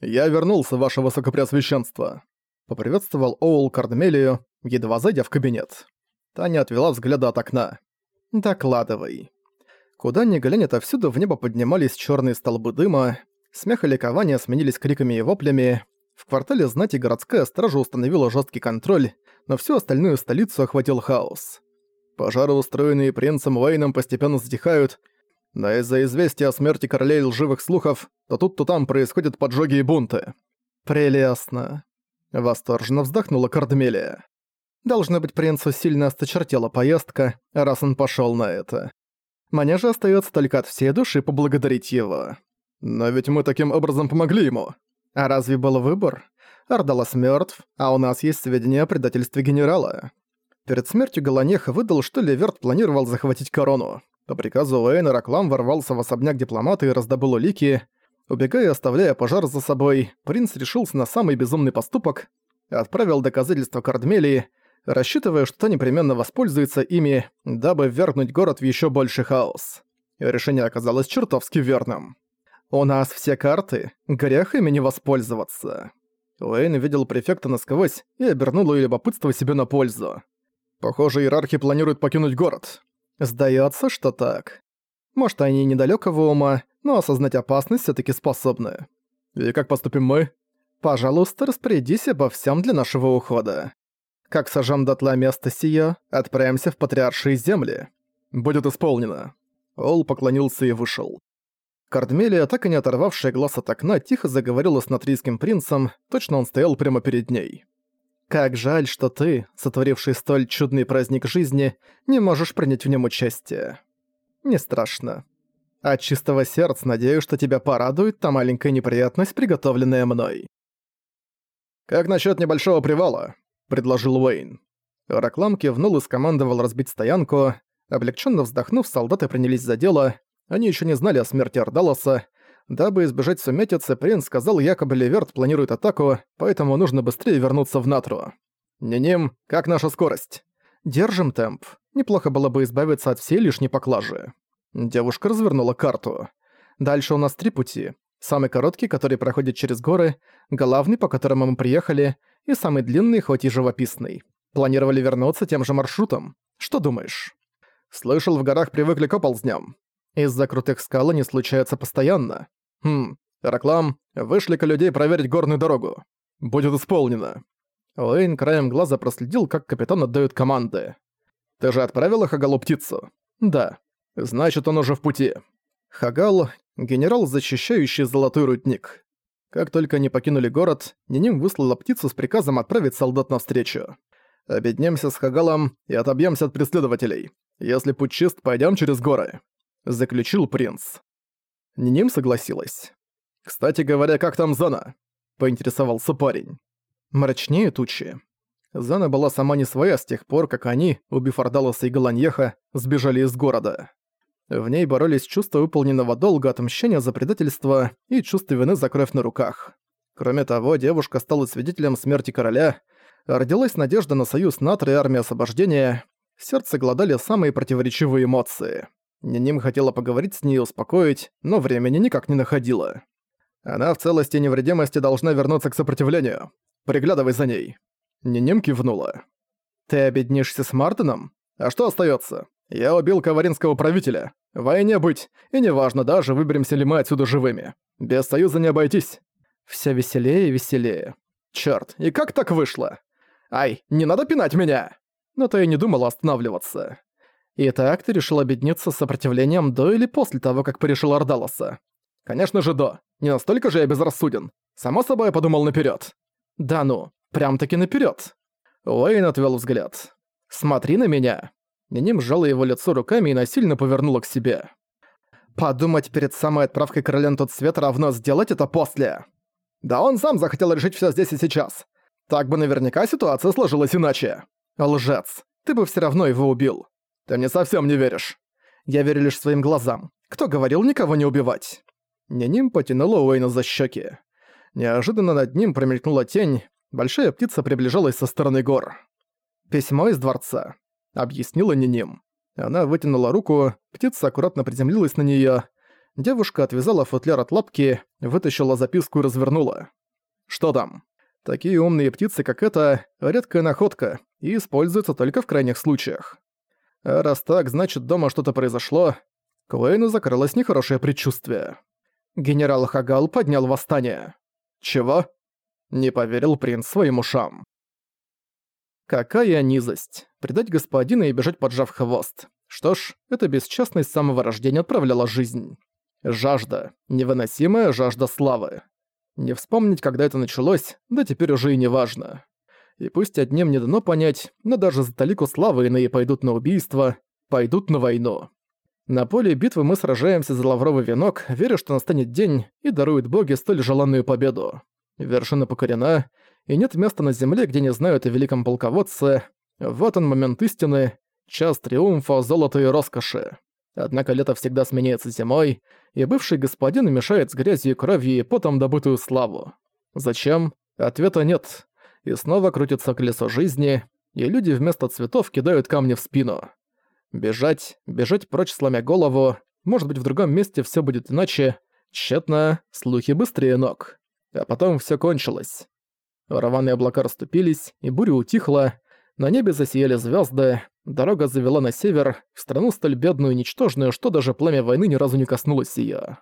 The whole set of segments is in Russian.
«Я вернулся, ваше высокопреосвященство», — поприветствовал Оул Кардмелию, едва зайдя в кабинет. Таня отвела взгляда от окна. «Докладывай». Куда ни глянь, отовсюду в небо поднимались черные столбы дыма, смех и ликование сменились криками и воплями. В квартале знати городская стража установила жесткий контроль, но всю остальную столицу охватил хаос. Пожары, устроенные принцем Уэйном, постепенно затихают, но из-за известия о смерти королей лживых слухов, то тут, то там происходят поджоги и бунты. «Прелестно!» — восторженно вздохнула Кардмелия. «Должно быть, принцу сильно осточертела поездка, раз он пошёл на это. Мне же остаётся только от всей души поблагодарить его. Но ведь мы таким образом помогли ему. А разве был выбор? Ардалас мёртв, а у нас есть сведения о предательстве генерала. Перед смертью Галанеха выдал, что Леверт планировал захватить корону. По приказу Уэйна Раклам ворвался в особняк дипломата и раздобыл улики. Убегая и оставляя пожар за собой, принц решился на самый безумный поступок, отправил доказательства Кардмелии, рассчитывая, что та непременно воспользуется ими, дабы ввергнуть город в еще больший хаос. Решение оказалось чертовски верным. «У нас все карты, грех ими не воспользоваться». Уэйн видел префекта насквозь и обернул ее любопытство себе на пользу. «Похоже, иерархи планируют покинуть город». «Сдается, что так. Может, они недалекого ума, но осознать опасность все таки способны». «И как поступим мы?» «Пожалуйста, распорядись обо всем для нашего ухода. Как сожжем дотла место сия, отправимся в патриаршие земли. Будет исполнено». Ол поклонился и вышел. Кардмелия, так и не оторвавшая глаз от окна, тихо заговорила с натрийским принцем, точно он стоял прямо перед ней. «Как жаль, что ты, сотворивший столь чудный праздник жизни, не можешь принять в нем участие. Не страшно. От чистого сердца надеюсь, что тебя порадует та маленькая неприятность, приготовленная мной». «Как насчет небольшого привала?» — предложил Уэйн. Раклам кивнул и скомандовал разбить стоянку. Облегченно вздохнув, солдаты принялись за дело. Они еще не знали о смерти Ардалоса. Дабы избежать сумятицы, принц сказал, якобы Леверт планирует атаку, поэтому нужно быстрее вернуться в Натру. «Ниним, как наша скорость?» «Держим темп. Неплохо было бы избавиться от всей лишней поклажи». Девушка развернула карту. «Дальше у нас три пути. Самый короткий, который проходит через горы, главный, по которому мы приехали, и самый длинный, хоть и живописный. Планировали вернуться тем же маршрутом. Что думаешь?» «Слышал, в горах привыкли к оползням. Из-за крутых скал они случаются постоянно. Хм, Раклам, вышли-ка людей проверить горную дорогу. Будет исполнено. Уэйн краем глаза проследил, как капитан отдает команды. Ты же отправила Хагалу птицу? Да. Значит, он уже в пути. Хагал — генерал, защищающий золотой рудник. Как только они покинули город, Ниним выслала птицу с приказом отправить солдат навстречу. Объединемся с Хагалом и отобьемся от преследователей. Если путь чист, пойдем через горы заключил принц. Ниним согласилась. «Кстати говоря, как там Зана?» – поинтересовался парень. Мрачнее тучи. Зана была сама не своя с тех пор, как они, убив Ардалоса и Галаньеха, сбежали из города. В ней боролись чувство выполненного долга, отмщения за предательство и чувство вины за кровь на руках. Кроме того, девушка стала свидетелем смерти короля, родилась надежда на союз НАТО и армии освобождения, сердце гладали самые противоречивые эмоции. Ниним хотела поговорить с ней и успокоить, но времени никак не находила. Она в целости и невредимости должна вернуться к сопротивлению. Приглядывай за ней. Ниним кивнула. Ты объединишься с Мартином? А что остается? Я убил каваринского правителя. Войне быть, и неважно даже, выберемся ли мы отсюда живыми. Без союза не обойтись. Все веселее и веселее. Черт, и как так вышло? Ай, не надо пинать меня! Но то я не думала останавливаться. «Итак, ты решил объединиться с сопротивлением до или после того, как порешил Ардалоса?» «Конечно же до. Не настолько же я безрассуден. Само собой, я подумал наперёд». «Да ну, прям-таки наперёд». Уэйн отвёл взгляд. «Смотри на меня». Ниним сжала его лицо руками и насильно повернула к себе. «Подумать перед самой отправкой короля на тот свет равно сделать это после». «Да он сам захотел решить всё здесь и сейчас. Так бы наверняка ситуация сложилась иначе». «Лжец, ты бы всё равно его убил. «Ты мне совсем не веришь». «Я верю лишь своим глазам. Кто говорил никого не убивать?» Няним потянула Уэйна за щеки. Неожиданно над ним промелькнула тень, большая птица приближалась со стороны гор. «Письмо из дворца», — объяснила Ниним. Она вытянула руку, птица аккуратно приземлилась на неё. Девушка отвязала футляр от лапки, вытащила записку и развернула. Что там? Такие умные птицы, как эта, редкая находка и используются только в крайних случаях. А раз так, значит, дома что-то произошло. К Уэйну закрылось нехорошее предчувствие. Генерал Хагал поднял восстание. Чего? Не поверил принц своим ушам. Какая низость. Предать господина и бежать поджав хвост. Что ж, эта бесчестность с самого рождения отправляла жизнь. Жажда. Невыносимая жажда славы. Не вспомнить, когда это началось, да теперь уже и не важно. И пусть одним не дано понять, но даже за талику славы иные пойдут на убийство, пойдут на войну. На поле битвы мы сражаемся за лавровый венок, веря, что настанет день и дарует боги столь желанную победу. Вершина покорена, и нет места на земле, где не знают о великом полководце. Вот он момент истины, час триумфа, золота и роскоши. Однако лето всегда сменяется зимой, и бывший господин мешает с грязью, кровью и потом добытую славу. Зачем? Ответа нет. И снова крутится колесо жизни, и люди вместо цветов кидают камни в спину. Бежать, бежать прочь, сломя голову. Может быть, в другом месте все будет иначе. Тщетно, слухи быстрее ног. А потом все кончилось. Рваные облака расступились, и буря утихла, на небе засияли звезды, дорога завела на север, в страну столь бедную и ничтожную, что даже пламя войны ни разу не коснулось её.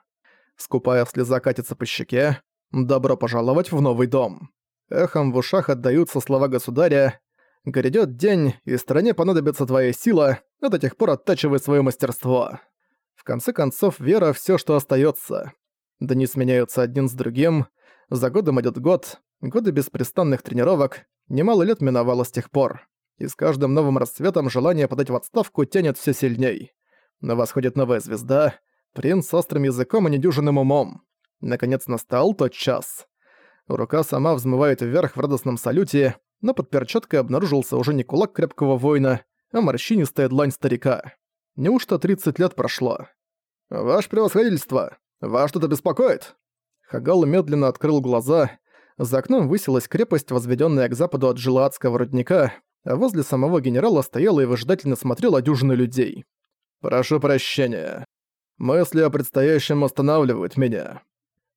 Скупая слеза катится по щеке. «Добро пожаловать в новый дом». Эхом в ушах отдаются слова государя. «Грядёт день, и стране понадобится твоя сила, а до тех пор оттачивай своё мастерство». В конце концов, вера — всё, что остаётся. Дни сменяются один с другим, за годом идёт год, годы беспрестанных тренировок, Немало лет миновало с тех пор, и с каждым новым расцветом желание подать в отставку тянет все сильней. Но восходит новая звезда, принц с острым языком и недюжинным умом. Наконец настал тот час. Рука сама взмывает вверх в радостном салюте, но под перчаткой обнаружился уже не кулак крепкого воина, а морщинистая длань старика. Неужто 30 лет прошло? «Ваше превосходительство! Вас что-то беспокоит?» Хагал медленно открыл глаза, за окном высилась крепость, возведенная к западу от Жилаадского родника, а возле самого генерала стояла и выжидательно смотрела дюжина людей. «Прошу прощения. Мысли о предстоящем останавливают меня.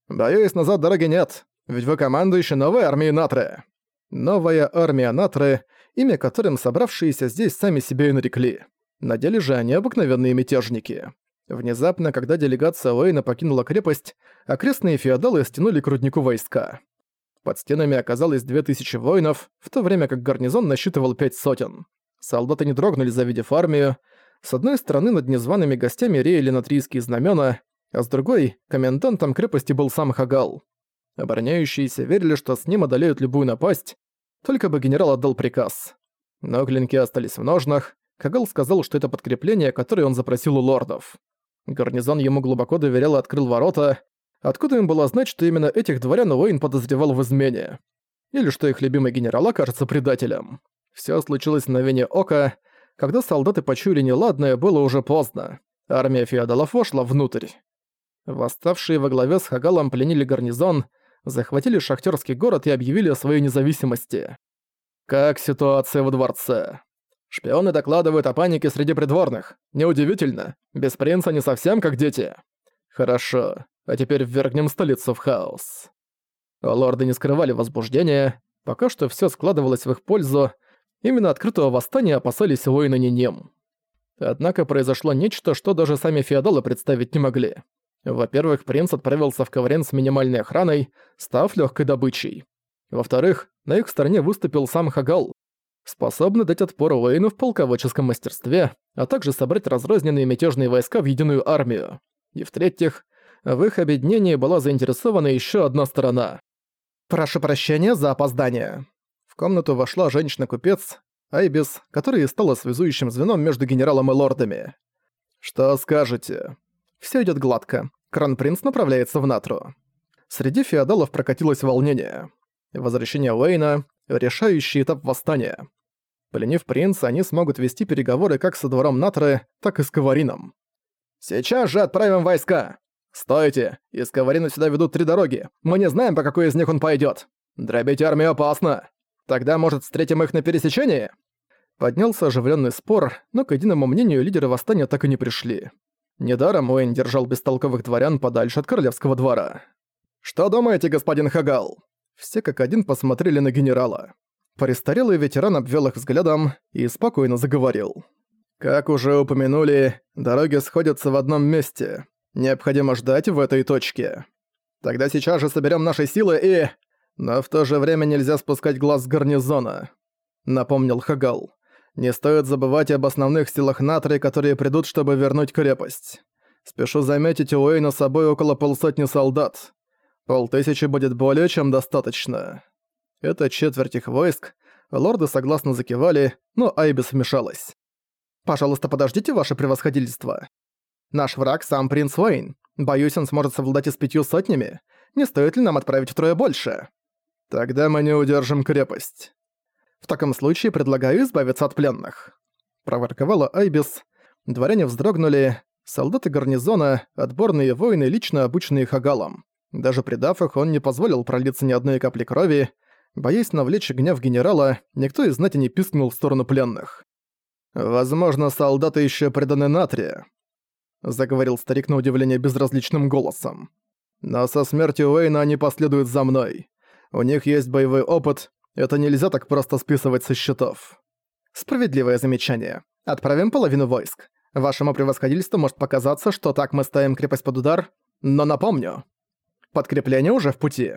Боюсь, назад дороги нет, ведь вы командующий новой армией Натры». Новая армия Натры, имя которым собравшиеся здесь сами себе и нарекли. На деле же они обыкновенные мятежники. Внезапно, когда делегация Уэйна покинула крепость, окрестные феодалы стянули к руднику войска. Под стенами оказалось две тысячи воинов, в то время как гарнизон насчитывал пять сотен. Солдаты не дрогнули, завидев армию. С одной стороны над незваными гостями реяли натрийские знамена, а с другой — комендантом крепости был сам Хагал. Обороняющиеся верили, что с ним одолеют любую напасть, только бы генерал отдал приказ. Но клинки остались в ножнах, Хагал сказал, что это подкрепление, которое он запросил у лордов. Гарнизон ему глубоко доверял и открыл ворота, Откуда им было знать, что именно этих дворян Уэйн подозревал в измене? Или что их любимый генерал окажется предателем? Всё случилось в мгновение ока. Когда солдаты почуяли неладное, было уже поздно. Армия феодалов вошла внутрь. Восставшие во главе с Хагалом пленили гарнизон, захватили шахтерский город и объявили о своей независимости. Как ситуация во дворце? Шпионы докладывают о панике среди придворных. Неудивительно. Без принца не совсем как дети. Хорошо. А теперь ввергнем столицу в хаос. Лорды не скрывали возбуждения, пока что все складывалось в их пользу, именно открытого восстания опасались воина Нинем. Однако произошло нечто, что даже сами феодалы представить не могли. Во-первых, принц отправился в Коврен с минимальной охраной, став легкой добычей. Во-вторых, на их стороне выступил сам Хагал, способный дать отпор Уэйну в полководческом мастерстве, а также собрать разрозненные мятежные войска в единую армию. И в-третьих, в их объединении была заинтересована еще одна сторона. «Прошу прощения за опоздание». В комнату вошла женщина-купец, Айбис, которая стала связующим звеном между генералом и лордами. «Что скажете?» Все идет гладко. Кронпринц направляется в Натру. Среди феодалов прокатилось волнение. Возвращение Уэйна — решающий этап восстания. Пленив принца, они смогут вести переговоры как со двором Натры, так и с Каварином. «Сейчас же отправим войска!» «Стойте! Из Каварина сюда ведут три дороги. Мы не знаем, по какой из них он пойдет. Дробить армию опасно. Тогда, может, встретим их на пересечении?» Поднялся оживленный спор, но к единому мнению лидеры восстания так и не пришли. Недаром Уэйн держал бестолковых дворян подальше от королевского двора. «Что думаете, господин Хагал?» Все как один посмотрели на генерала. Престарелый ветеран обвел их взглядом и спокойно заговорил. «Как уже упомянули, дороги сходятся в одном месте. Необходимо ждать в этой точке. Тогда сейчас же соберем наши силы и... Но в то же время нельзя спускать глаз с гарнизона», — напомнил Хагал. «Не стоит забывать об основных силах Натрии, которые придут, чтобы вернуть крепость. Спешу заметить, у Уэйна с собой около полсотни солдат. Полтысячи будет более чем достаточно». Это четверть их войск. Лорды согласно закивали, но Айбис вмешалась. «Пожалуйста, подождите, ваше превосходительство. Наш враг сам принц Уэйн. Боюсь, он сможет совладать и с пятью сотнями. Не стоит ли нам отправить втрое больше?» «Тогда мы не удержим крепость». «В таком случае предлагаю избавиться от пленных». Проворковала Айбис. Дворяне вздрогнули. Солдаты гарнизона, отборные воины, лично обученные Хагалом. Даже предав их, он не позволил пролиться ни одной капли крови, Боясь навлечь гнев генерала, никто из знати не пискнул в сторону пленных. «Возможно, солдаты еще преданы Натрия», — заговорил старик на удивление безразличным голосом. «Но со смертью Уэйна они последуют за мной. У них есть боевой опыт, это нельзя так просто списывать со счетов». «Справедливое замечание. Отправим половину войск. Вашему превосходительству может показаться, что так мы ставим крепость под удар, но напомню. Подкрепление уже в пути».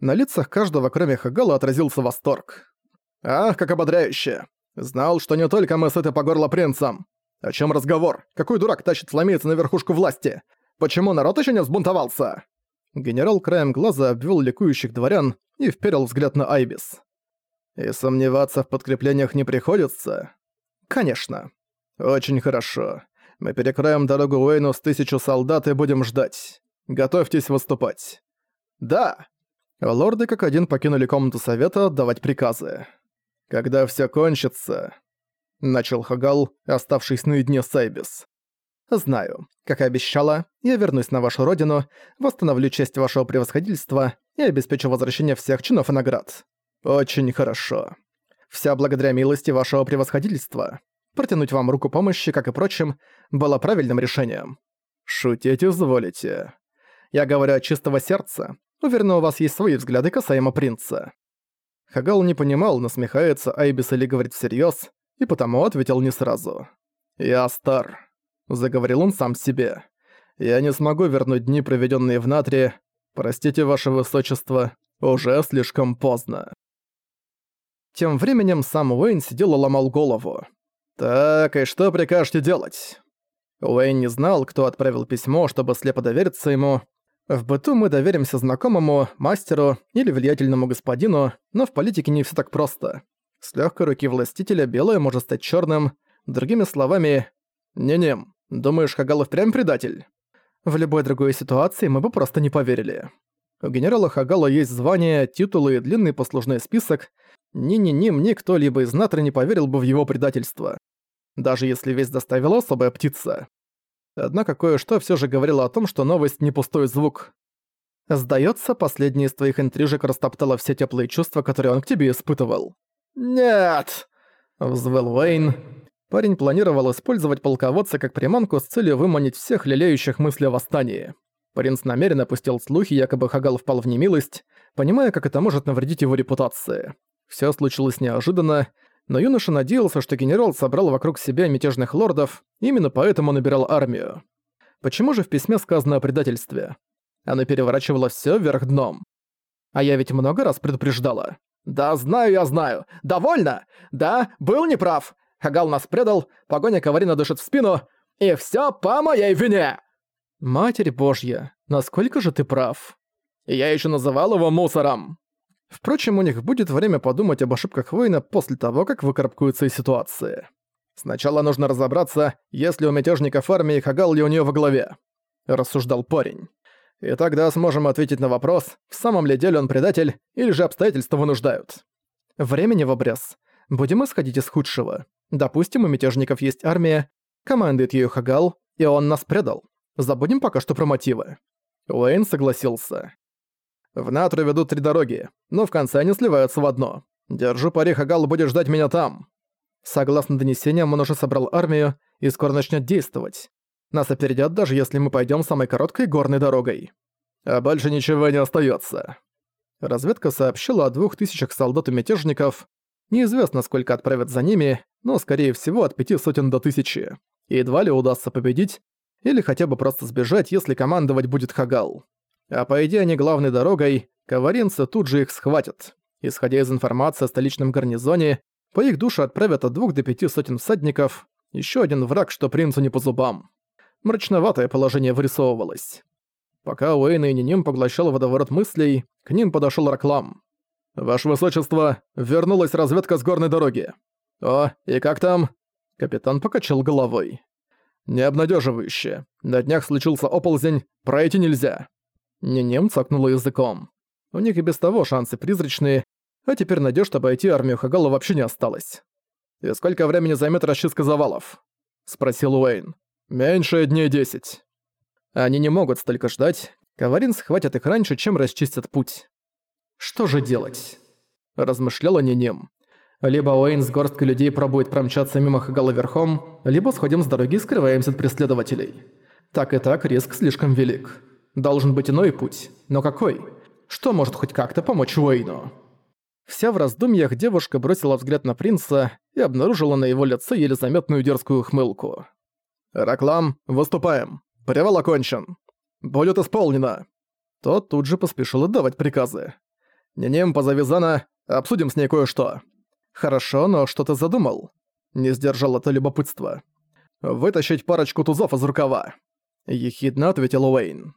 На лицах каждого, кроме Хагала, отразился восторг. «Ах, как ободряюще! Знал, что не только мы сыты по горло принцам. О чем разговор? Какой дурак тащит сломиться на верхушку власти? Почему народ еще не взбунтовался?» Генерал краем глаза обвел ликующих дворян и вперил взгляд на Айбис. «И сомневаться в подкреплениях не приходится?» «Конечно». «Очень хорошо. Мы перекроем дорогу Уэйну с тысячу солдат и будем ждать. Готовьтесь выступать». «Да!» Лорды как один покинули комнату совета отдавать приказы. «Когда всё кончится...» — начал Хагал, оставшись наедине с Айбис. «Знаю. Как и обещала, я вернусь на вашу родину, восстановлю честь вашего превосходительства и обеспечу возвращение всех чинов и наград. Очень хорошо. Вся благодаря милости вашего превосходительства. Протянуть вам руку помощи, как и прочим, было правильным решением. Шутить изволите. Я говорю от чистого сердца, Уверена, у вас есть свои взгляды касаемо принца». Хагал не понимал, насмехается Айбис или говорит всерьёз, и потому ответил не сразу. «Я стар», — заговорил он сам себе. «Я не смогу вернуть дни, проведенные в Натре. Простите, ваше высочество, уже слишком поздно». Тем временем сам Уэйн сидел и ломал голову. «Так, и что прикажете делать?» Уэйн не знал, кто отправил письмо, чтобы слепо довериться ему, в быту мы доверимся знакомому, мастеру или влиятельному господину, но в политике не все так просто. С легкой руки властителя белое может стать черным. Другими словами, не-не, думаешь, Хагалов прям предатель? В любой другой ситуации мы бы просто не поверили. У генерала Хагала есть звание, титулы и длинный послужной список. Ни-ни-ним ни кто-либо из Натры не поверил бы в его предательство. Даже если весь доставила особая птица. Однако кое-что все же говорило о том, что новость не пустой звук. Сдается, последний из твоих интрижек растоптала все теплые чувства, которые он к тебе испытывал. «Нет!» — взвыл Уэйн. Парень планировал использовать полководца как приманку с целью выманить всех лелеющих мысли о восстании. Принц намеренно пустил слухи, якобы Хагал впал в немилость, понимая, как это может навредить его репутации. Все случилось неожиданно, но юноша надеялся, что генерал собрал вокруг себя мятежных лордов, именно поэтому набирал армию. Почему же в письме сказано о предательстве? Она переворачивала всё вверх дном. А я ведь много раз предупреждала. «Да знаю я знаю! Довольно! Да, был неправ! Хагал нас предал, погоня Каварина дышит в спину, и всё по моей вине!» «Матерь Божья, насколько же ты прав!» «Я ещё называл его мусором!» Впрочем, у них будет время подумать об ошибках Вейна после того, как выкарабкаются из ситуации. Сначала нужно разобраться, есть ли у мятежников армии Хагал ли у нее во главе. Рассуждал парень. И тогда сможем ответить на вопрос, в самом ли деле он предатель, или же обстоятельства вынуждают. Времени в обрез. Будем исходить из худшего. Допустим, у мятежников есть армия, командует ею Хагал, и он нас предал. Забудем пока что про мотивы. Уэйн согласился. В Натру ведут три дороги, но в конце они сливаются в одно. Держу пари, Хагал будет ждать меня там. Согласно донесениям, он уже собрал армию и скоро начнет действовать. Нас опередят, даже если мы пойдем самой короткой горной дорогой. А больше ничего не остается. Разведка сообщила о двух тысячах солдат и мятежников. Неизвестно, сколько отправят за ними, но, скорее всего, от пяти сотен до тысячи. Едва ли удастся победить, или хотя бы просто сбежать, если командовать будет Хагал. А пойди они главной дорогой, коваринцы тут же их схватят. Исходя из информации о столичном гарнизоне, по их душе отправят от двух до пяти сотен всадников, еще один враг, что принцу не по зубам. Мрачноватое положение вырисовывалось. Пока Уэйн и Ниним поглощал водоворот мыслей, к ним подошел Раклам. «Ваше Высочество, вернулась разведка с горной дороги». «О, и как там?» Капитан покачал головой. «Необнадеживающе. На днях случился оползень, пройти нельзя». Ниним цокнула языком. У них и без того шансы призрачные, а теперь надежд обойти армию Хагала вообще не осталось. «И сколько времени займет расчистка завалов?» — спросил Уэйн. «Меньше дней десять». Они не могут столько ждать. Каварин схватят их раньше, чем расчистят путь. «Что же делать?» – размышляла Ниним. «Либо Уэйн с горсткой людей пробует промчаться мимо Хагала верхом, либо сходим с дороги и скрываемся от преследователей. Так и так риск слишком велик. Должен быть иной путь. Но какой? Что может хоть как-то помочь Уэйну?» Вся в раздумьях девушка бросила взгляд на принца и обнаружила на его лице еле заметную дерзкую хмылку. «Раклам, выступаем!» Привал окончен. Будет исполнено. Тот тут же поспешил отдавать приказы. Ненем, позови Зана, обсудим с ней кое-что. Хорошо, но что ты задумал? Не сдержал это любопытство. Вытащить парочку тузов из рукава. Ехидно ответил Уэйн.